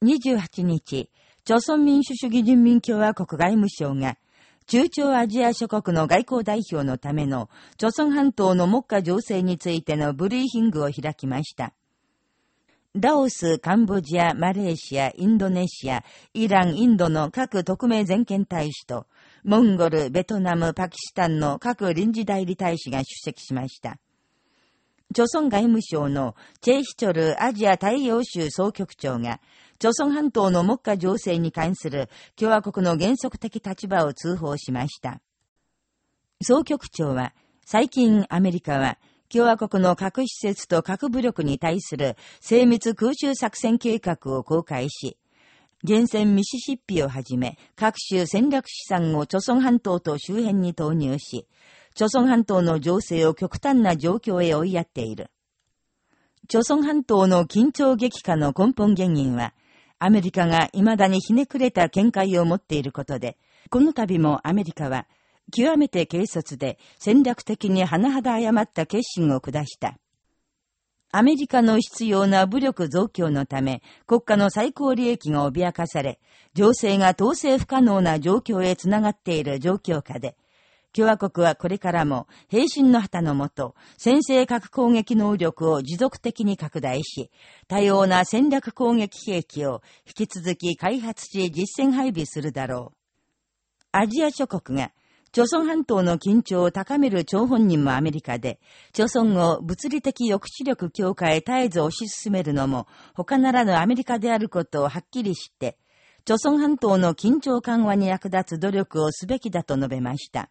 28日、朝鮮民主主義人民共和国外務省が、中朝アジア諸国の外交代表のための、朝鮮半島の目下情勢についてのブリーヒングを開きました。ラオス、カンボジア、マレーシア、インドネシア、イラン、インドの各特命全権大使と、モンゴル、ベトナム、パキスタンの各臨時代理大使が出席しました。朝鮮外務省のチェイヒチョルアジア太陽州総局長が、朝鮮半島の目下情勢に関する共和国の原則的立場を通報しました。総局長は、最近アメリカは、共和国の核施設と核武力に対する精密空中作戦計画を公開し、源泉ミシシッピをはじめ、各種戦略資産を朝鮮半島と周辺に投入し、朝鮮半島の情勢を極端な状況へ追いやっている。朝鮮半島の緊張激化の根本原因は、アメリカが未だにひねくれた見解を持っていることで、この度もアメリカは、極めて軽率で戦略的に甚だ誤った決心を下した。アメリカの必要な武力増強のため、国家の最高利益が脅かされ、情勢が統制不可能な状況へつながっている状況下で、共和国はこれからも、平身の旗のもと、先制核攻撃能力を持続的に拡大し、多様な戦略攻撃兵器を引き続き開発し実践配備するだろう。アジア諸国が、朝鮮半島の緊張を高める張本人もアメリカで、朝鮮を物理的抑止力強化へ絶えず推し進めるのも、他ならぬアメリカであることをはっきり知って、朝鮮半島の緊張緩和に役立つ努力をすべきだと述べました。